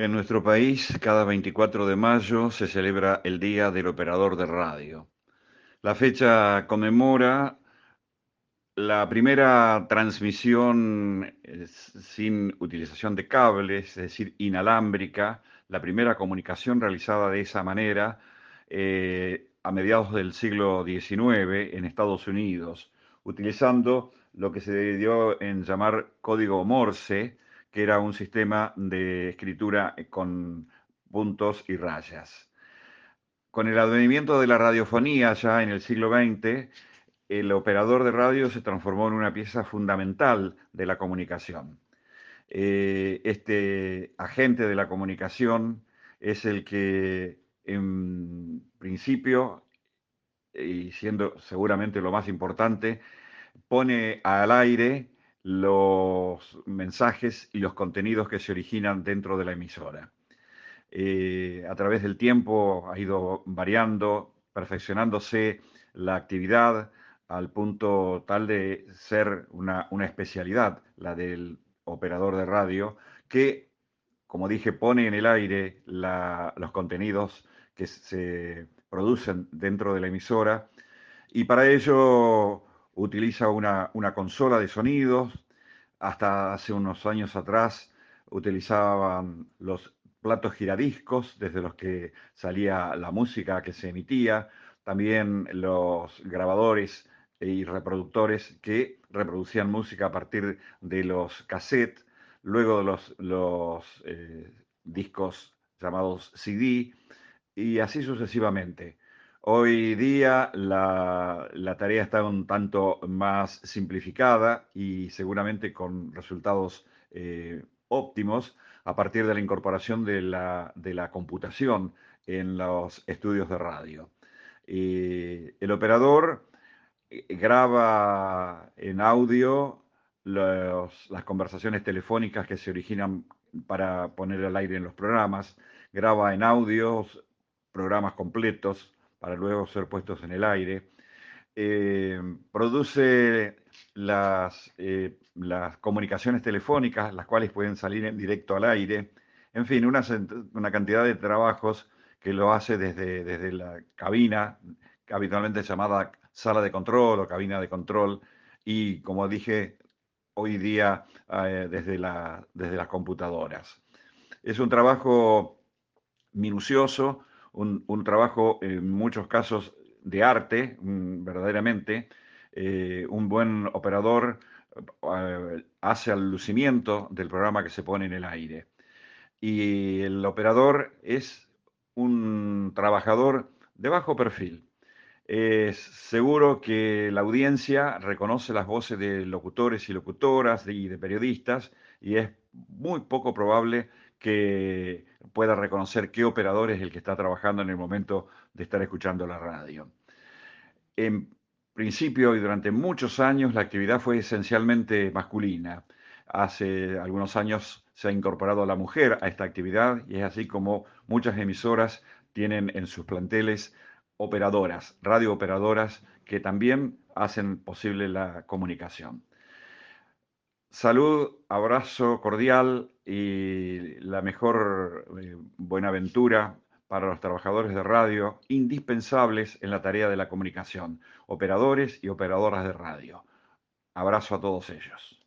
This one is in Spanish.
En nuestro país, cada 24 de mayo se celebra el Día del Operador de Radio. La fecha conmemora la primera transmisión eh, sin utilización de cables, es decir, inalámbrica, la primera comunicación realizada de esa manera eh, a mediados del siglo XIX en Estados Unidos, utilizando lo que se dio en llamar código Morse, que era un sistema de escritura con puntos y rayas. Con el advenimiento de la radiofonía ya en el siglo XX, el operador de radio se transformó en una pieza fundamental de la comunicación. Eh, este agente de la comunicación es el que en principio, y siendo seguramente lo más importante, pone al aire los mensajes y los contenidos que se originan dentro de la emisora. Eh, a través del tiempo ha ido variando, perfeccionándose la actividad al punto tal de ser una, especialidad, la del operador de radio, que, como dije, pone en el aire los contenidos que se producen dentro de la emisora y para ello utiliza una, consola de sonidos. Hasta hace unos años atrás utilizaban los platos giradiscos desde los que salía la música que se emitía, también los grabadores y reproductores que reproducían música a partir de los cassettes, luego de los, los eh, discos llamados CD y así sucesivamente. Hoy día la, tarea está un tanto más simplificada y seguramente con resultados eh, óptimos a partir de la incorporación de la, computación en los estudios de radio. el operador eh, graba en audio las conversaciones telefónicas que se originan para poner al aire en los programas, graba en audio programas completos, para luego ser puestos en el aire. Eh, produce las, eh, las, comunicaciones telefónicas, las cuales pueden salir en directo al aire. En fin, una, una cantidad de trabajos que lo hace desde, desde la cabina, habitualmente llamada sala de control o cabina de control, y como dije, hoy día eh, desde, la, desde las computadoras. Es un trabajo minucioso, un, trabajo en muchos casos de arte, mm, verdaderamente. Eh, un buen operador eh, hace al lucimiento del programa que se pone en el aire. Y el operador es un trabajador de bajo perfil. Es seguro que la audiencia reconoce las voces de locutores y locutoras y de periodistas y es muy poco probable que pueda reconocer qué operador es el que está trabajando en el momento de estar escuchando la radio. En principio y durante muchos años la actividad fue esencialmente masculina. Hace algunos años se ha incorporado a la mujer a esta actividad y es así como muchas emisoras tienen en sus planteles operadoras, radiooperadoras, que también hacen posible la comunicación. Salud, abrazo cordial y la mejor eh, buenaventura para los trabajadores de radio, indispensables en la tarea de la comunicación, operadores y operadoras de radio. Abrazo a todos ellos.